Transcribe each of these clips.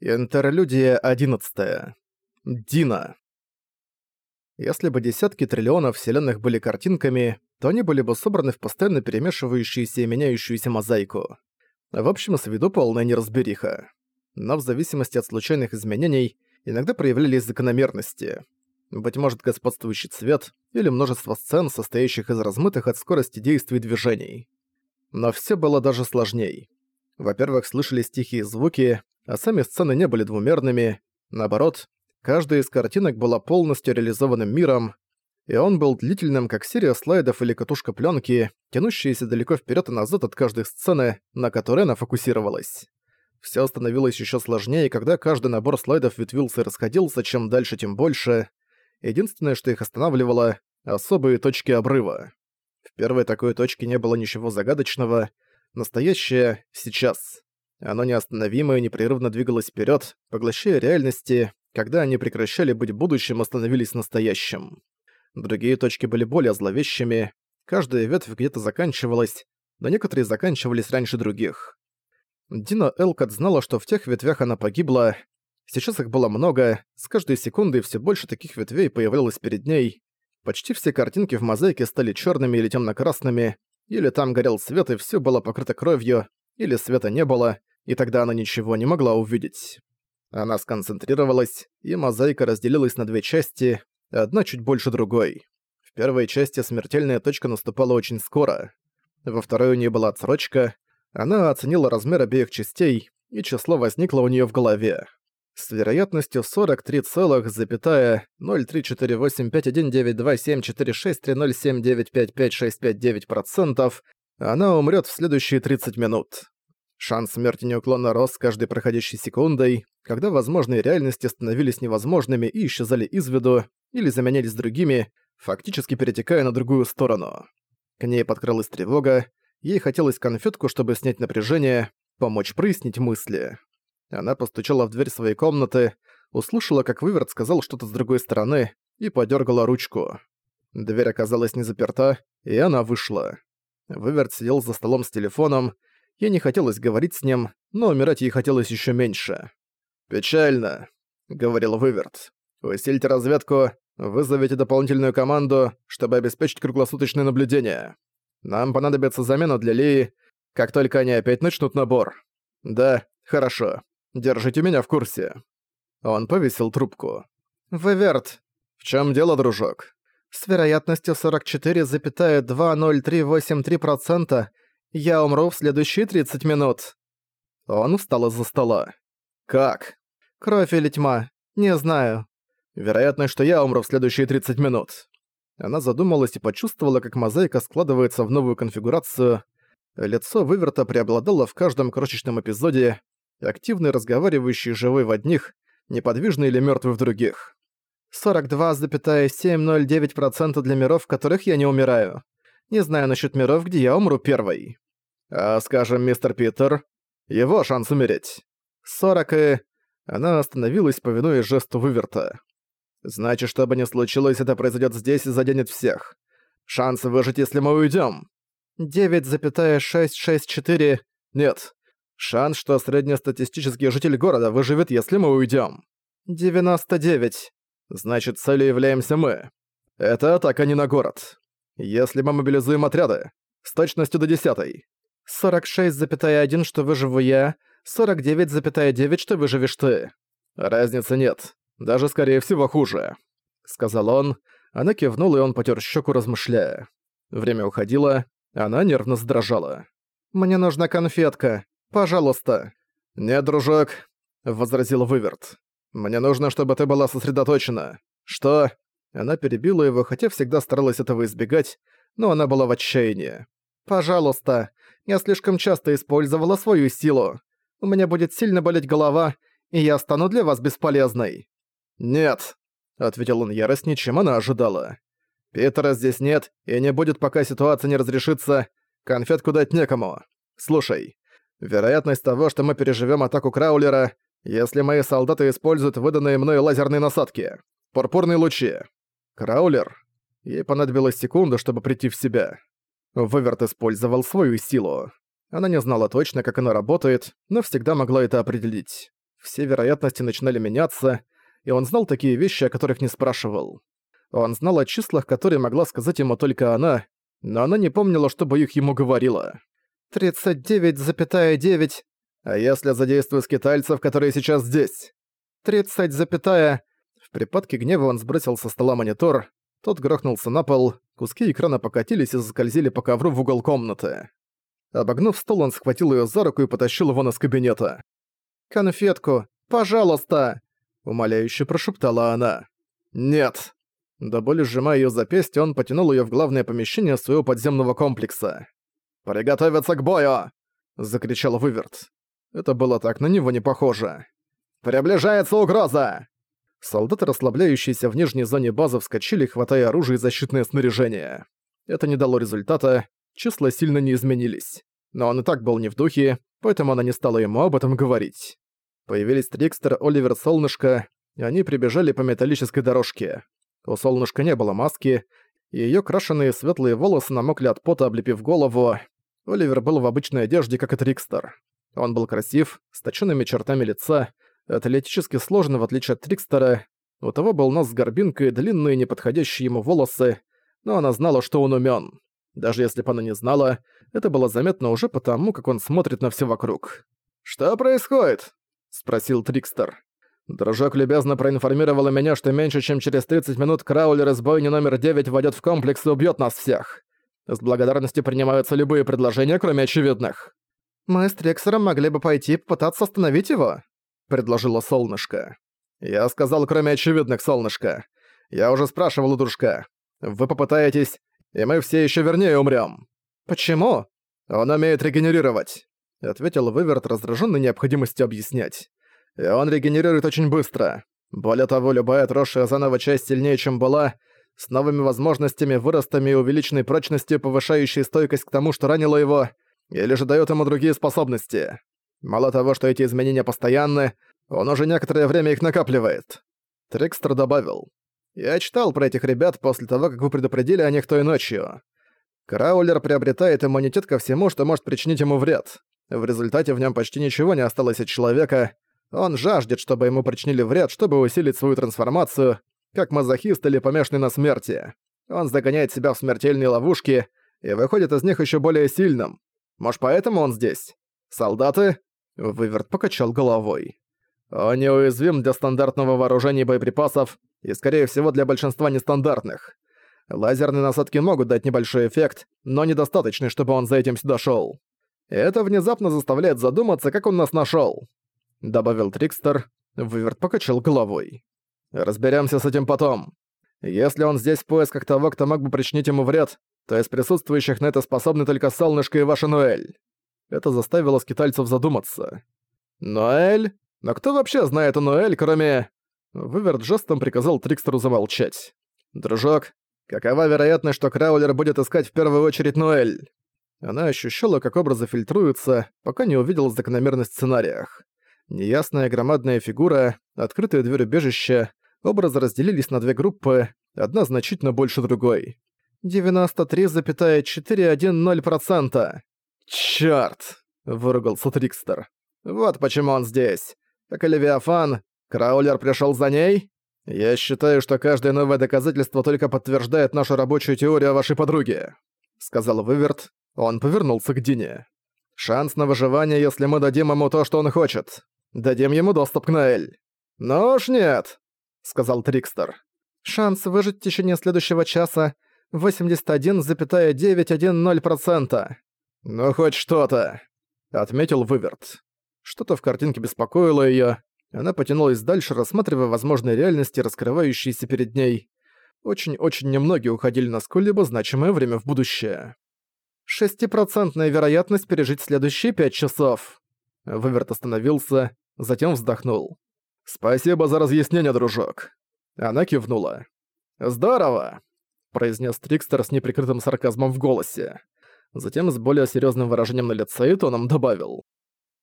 Интерлюдия 11. Дина. Если бы десятки триллионов вселенных были картинками, то они были бы собраны в постоянно перемешивающуюся и меняющуюся мозаику. В общем, с виду полная неразбериха. Но в зависимости от случайных изменений иногда проявлялись закономерности. Быть может, господствующий цвет или множество сцен, состоящих из размытых от скорости действий движений. Но все было даже сложней. Во-первых, слышались тихие звуки, а сами сцены не были двумерными. Наоборот, каждая из картинок была полностью реализованным миром, и он был длительным, как серия слайдов или катушка пленки, тянущаяся далеко вперед и назад от каждой сцены, на которой она фокусировалась. Все становилось еще сложнее, когда каждый набор слайдов ветвился и расходился, чем дальше, тем больше. Единственное, что их останавливало — особые точки обрыва. В первой такой точке не было ничего загадочного. Настоящее — сейчас. Оно неостановимо и непрерывно двигалось вперед, поглощая реальности, когда они прекращали быть будущим и становились настоящим. Другие точки были более зловещими, каждая ветвь где-то заканчивалась, но некоторые заканчивались раньше других. Дина Элкот знала, что в тех ветвях она погибла. Сейчас их было много, с каждой секундой все больше таких ветвей появлялось перед ней. Почти все картинки в мозаике стали черными или темно-красными, или там горел свет и все было покрыто кровью, или света не было, и тогда она ничего не могла увидеть. Она сконцентрировалась, и мозаика разделилась на две части, одна чуть больше другой. В первой части смертельная точка наступала очень скоро. Во второй у нее была отсрочка. Она оценила размер обеих частей, и число возникло у нее в голове. С вероятностью 43,0348519274630795595565 она умрет в следующие 30 минут. Шанс смерти неуклонно рос с каждой проходящей секундой, когда возможные реальности становились невозможными и исчезали из виду или заменялись другими, фактически перетекая на другую сторону. К ней подкралась тревога, ей хотелось конфетку, чтобы снять напряжение, помочь прояснить мысли. Она постучала в дверь своей комнаты, услышала, как Выверт сказал что-то с другой стороны, и подергала ручку. Дверь оказалась не заперта, и она вышла. Выверт сидел за столом с телефоном, Ей не хотелось говорить с ним, но умирать ей хотелось еще меньше. «Печально», — говорил Выверт. «Усильте разведку, вызовите дополнительную команду, чтобы обеспечить круглосуточное наблюдение. Нам понадобится замена для Лии, как только они опять начнут набор. Да, хорошо. Держите меня в курсе». Он повесил трубку. «Выверт». «В чем дело, дружок?» «С вероятностью 44,20383% я умру в следующие 30 минут». Он встал из-за стола. «Как?» «Кровь или тьма? Не знаю». «Вероятно, что я умру в следующие 30 минут». Она задумалась и почувствовала, как мозаика складывается в новую конфигурацию. Лицо выверта преобладало в каждом крошечном эпизоде, активный разговаривающий живой в одних, неподвижный или мертвый в других. 42,709% для миров, в которых я не умираю. Не знаю насчет миров, где я умру первой. А, скажем, мистер Питер, его шанс умереть. 40 и... Она остановилась, повинуясь жесту выверта. Значит, что бы ни случилось, это произойдет здесь и заденет всех. Шанс выжить, если мы уйдем. 9,664... Нет. Шанс, что среднестатистический житель города выживет, если мы уйдем. 99. Значит, целью являемся мы. Это атака не на город. Если мы мобилизуем отряды, с точностью до десятой. 46,1, что выживу я, 49,9, что выживешь ты. Разницы нет. Даже, скорее всего, хуже. Сказал он. Она кивнула, и он потер щеку, размышляя. Время уходило, она нервно задрожала. «Мне нужна конфетка. Пожалуйста». «Нет, дружок», — возразил Выверт. «Мне нужно, чтобы ты была сосредоточена». «Что?» Она перебила его, хотя всегда старалась этого избегать, но она была в отчаянии. «Пожалуйста, я слишком часто использовала свою силу. У меня будет сильно болеть голова, и я стану для вас бесполезной». «Нет», — ответил он яростнее, чем она ожидала. «Питера здесь нет, и не будет, пока ситуация не разрешится. Конфетку дать некому. Слушай, вероятность того, что мы переживем атаку Краулера, если мои солдаты используют выданные мной лазерные насадки. Пурпурные лучи. Краулер? Ей понадобилась секунда, чтобы прийти в себя. Выверт использовал свою силу. Она не знала точно, как она работает, но всегда могла это определить. Все вероятности начинали меняться, и он знал такие вещи, о которых не спрашивал. Он знал о числах, которые могла сказать ему только она, но она не помнила, чтобы их ему говорила. «39,9. А если задействую скитальцев, которые сейчас здесь?» «30, запятая...» В припадке гнева он сбросил со стола монитор, тот грохнулся на пол, куски экрана покатились и заскользили по ковру в угол комнаты. Обогнув стол, он схватил её за руку и потащил вон из кабинета. «Конфетку! Пожалуйста!» — умоляюще прошептала она. «Нет!» До боли сжимая её запястье, он потянул её в главное помещение своего подземного комплекса. «Приготовиться к бою!» — закричал Выверт. Это было так на него не похоже. «Приближается угроза!» Солдаты, расслабляющиеся в нижней зоне базы, вскочили, хватая оружие и защитное снаряжение. Это не дало результата, числа сильно не изменились. Но он и так был не в духе, поэтому она не стала ему об этом говорить. Появились Трикстер, Оливер, Солнышко, и они прибежали по металлической дорожке. У Солнышка не было маски, и её крашеные светлые волосы намокли от пота, облепив голову. Оливер был в обычной одежде, как и Трикстер. Он был красив, с точёными чертами лица, атлетически сложен в отличие от Трикстера. У того был нос с горбинкой, длинные неподходящие ему волосы, но она знала, что он умён. Даже если бы она не знала, это было заметно уже потому, как он смотрит на всё вокруг. «Что происходит?» — спросил Трикстер. Дружок любезно проинформировала меня, что меньше чем через 30 минут Краулер из бойни номер 9 войдет в комплекс и убьет нас всех. С благодарностью принимаются любые предложения, кроме очевидных. «Мы с Триксером могли бы пойти попытаться остановить его», — предложила Солнышко. «Я сказал, кроме очевидных, Солнышко. Я уже спрашивал у дружка. Вы попытаетесь, и мы все еще вернее умрем. «Почему?» «Он умеет регенерировать», — ответил Выверт, раздраженный необходимостью объяснять. И он регенерирует очень быстро. Более того, любая отросшая заново часть сильнее, чем была, с новыми возможностями, выростами и увеличенной прочностью, повышающей стойкость к тому, что ранило его, или же дает ему другие способности. Мало того, что эти изменения постоянны, он уже некоторое время их накапливает. Трикстер добавил. «Я читал про этих ребят после того, как вы предупредили о них той ночью. Краулер приобретает иммунитет ко всему, что может причинить ему вред. В результате в нем почти ничего не осталось от человека, он жаждет, чтобы ему причинили вред, чтобы усилить свою трансформацию, как мазохист или помешанный на смерти. Он загоняет себя в смертельные ловушки и выходит из них еще более сильным. Может, поэтому он здесь? Солдаты?» Выверт покачал головой. «Он неуязвим для стандартного вооружения и боеприпасов, и, скорее всего, для большинства нестандартных. Лазерные насадки могут дать небольшой эффект, но недостаточный, чтобы он за этим сюда шел. Это внезапно заставляет задуматься, как он нас нашел добавил Трикстер. Выверт покачал головой. Разберемся с этим потом. Если он здесь в поисках того, кто мог бы причинить ему вред, то из присутствующих на это способны только Солнышко и ваша Ноэль. Это заставило скитальцев задуматься. Ноэль? Но кто вообще знает о Ноэль, кроме... Выверт жестом приказал Трикстеру замолчать. «Дружок, какова вероятность, что Краулер будет искать в первую очередь Ноэль?» Она ощущала, как образы фильтруются, пока не увидела закономерность в сценариях. Неясная громадная фигура, открытая дверь убежища, образы разделились на две группы, одна значительно больше другой. 93,410%. «Чёрт!» — выругался Трикстер. «Вот почему он здесь. Как и Левиафан, Краулер пришёл за ней? Я считаю, что каждое новое доказательство только подтверждает нашу рабочую теорию о вашей подруге», — сказал Выверт. Он повернулся к Дине. «Шанс на выживание, если мы дадим ему то, что он хочет. Дадим ему доступ к Наэль». «Ну уж нет», — сказал Трикстер. «Шанс выжить в течение следующего часа 81,910%. «Ну хоть что-то», — отметил Выверт. Что-то в картинке беспокоило её. Она потянулась дальше, рассматривая возможные реальности, раскрывающиеся перед ней. Очень-очень немногие уходили на сколь-либо значимое время в будущее. Шестипроцентная вероятность пережить следующие пять часов. Выверт остановился, затем вздохнул. «Спасибо за разъяснение, дружок». Она кивнула. «Здорово!» – произнес Трикстер с неприкрытым сарказмом в голосе. Затем с более серьезным выражением на лице и тоном добавил.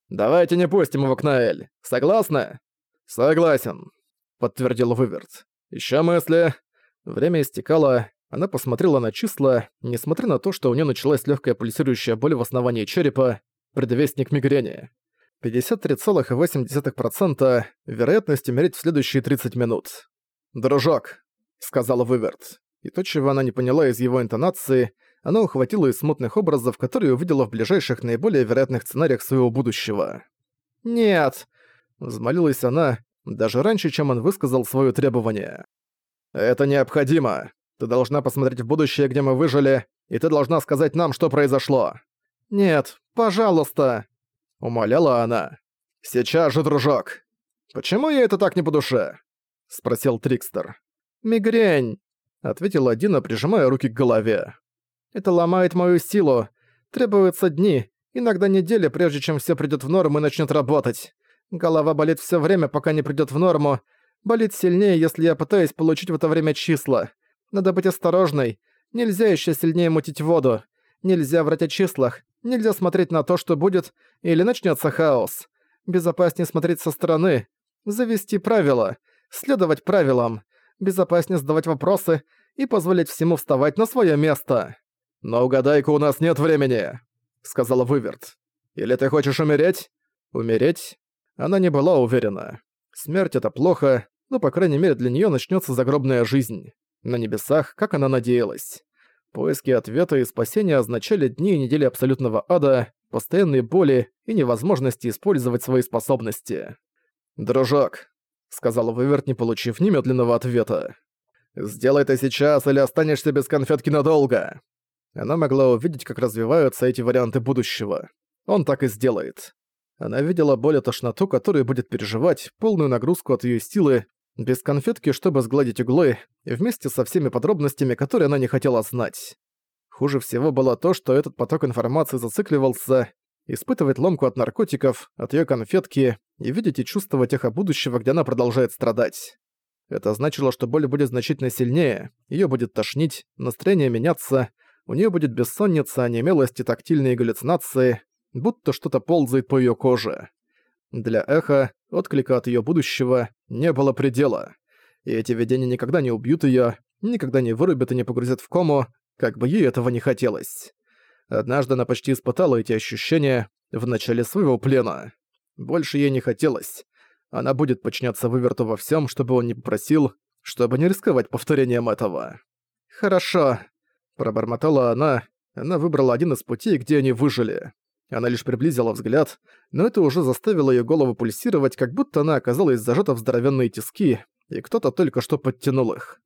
«Давайте не пустим его к Наэль. Согласны?» «Согласен», — подтвердил Выверт. Еще мысли?» Время истекало, она посмотрела на числа, несмотря на то, что у нее началась легкая пульсирующая боль в основании черепа, предвестник мигрени. 53,8% вероятность умереть в следующие 30 минут. «Дружок», — сказала Выверт. И то, чего она не поняла из его интонации, она ухватила из смутных образов, которые увидела в ближайших наиболее вероятных сценариях своего будущего. «Нет», — взмолилась она, даже раньше, чем он высказал свое требование. «Это необходимо. Ты должна посмотреть в будущее, где мы выжили, и ты должна сказать нам, что произошло». «Нет, пожалуйста», — умоляла она. «Сейчас же, дружок!» «Почему я это так не по душе?» — спросил Трикстер. «Мигрень», — ответила Дина, прижимая руки к голове. «Это ломает мою силу. Требуются дни, иногда недели, прежде чем все придёт в норму и начнёт работать. Голова болит всё время, пока не придёт в норму. Болит сильнее, если я пытаюсь получить в это время числа. Надо быть осторожной. Нельзя ещё сильнее мутить воду. Нельзя врать о числах. Нельзя смотреть на то, что будет, или начнётся хаос. Безопаснее смотреть со стороны. Завести правила. Следовать правилам. Безопаснее задавать вопросы и позволить всему вставать на своё место. «Но угадай-ка, у нас нет времени», — сказала Выверт. «Или ты хочешь умереть?» «Умереть?» Она не была уверена. Смерть — это плохо, но, по крайней мере, для неё начнётся загробная жизнь. На небесах, как она надеялась. Поиски ответа и спасения означали дни и недели абсолютного ада, постоянные боли и невозможности использовать свои способности. «Дружок», — сказал Выверт, не получив немедленного ответа. «Сделай это сейчас, или останешься без конфетки надолго». Она могла увидеть, как развиваются эти варианты будущего. Он так и сделает. Она видела боль и тошноту, которую будет переживать, полную нагрузку от ее силы, без конфетки, чтобы сгладить углы, вместе со всеми подробностями, которые она не хотела знать. Хуже всего было то, что этот поток информации зацикливался, испытывать ломку от наркотиков, от ее конфетки и видеть и чувствовать эхо будущего, где она продолжает страдать. Это значило, что боль будет значительно сильнее, ее будет тошнить, настроение меняться, у нее будет бессонница, онемелость и тактильные галлюцинации, будто что-то ползает по ее коже. Для эха, отклика от ее будущего, не было предела. И эти видения никогда не убьют ее, никогда не вырубят и не погрузят в кому, как бы ей этого не хотелось. Однажды она почти испытала эти ощущения в начале своего плена. Больше ей не хотелось. Она будет подчиняться выверту во всем, чтобы он не попросил, чтобы не рисковать повторением этого. «Хорошо», — пробормотала она. Она выбрала один из путей, где они выжили. Она лишь приблизила взгляд, но это уже заставило ее голову пульсировать, как будто она оказалась зажата в здоровенные тиски, и кто-то только что подтянул их.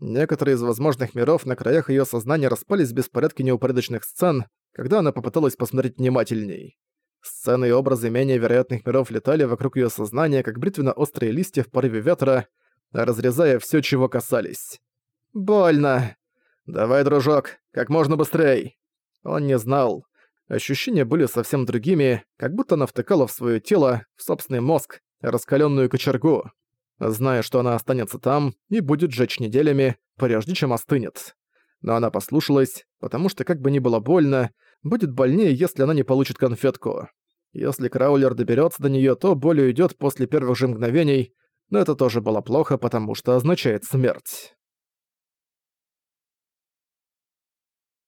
Некоторые из возможных миров на краях ее сознания распались в беспорядке неупорядочных сцен, когда она попыталась посмотреть внимательней. Сцены и образы менее вероятных миров летали вокруг ее сознания, как бритвенно-острые листья в порыве ветра, разрезая все, чего касались. «Больно!» «Давай, дружок, как можно быстрей!» Он не знал. Ощущения были совсем другими, как будто она втыкала в свое тело, в собственный мозг, раскаленную кочергу зная, что она останется там и будет жечь неделями, прежде чем остынет. Но она послушалась, потому что как бы ни было больно, будет больнее, если она не получит конфетку. Если Краулер доберется до нее, то боль уйдет после первых же мгновений, но это тоже было плохо, потому что означает смерть.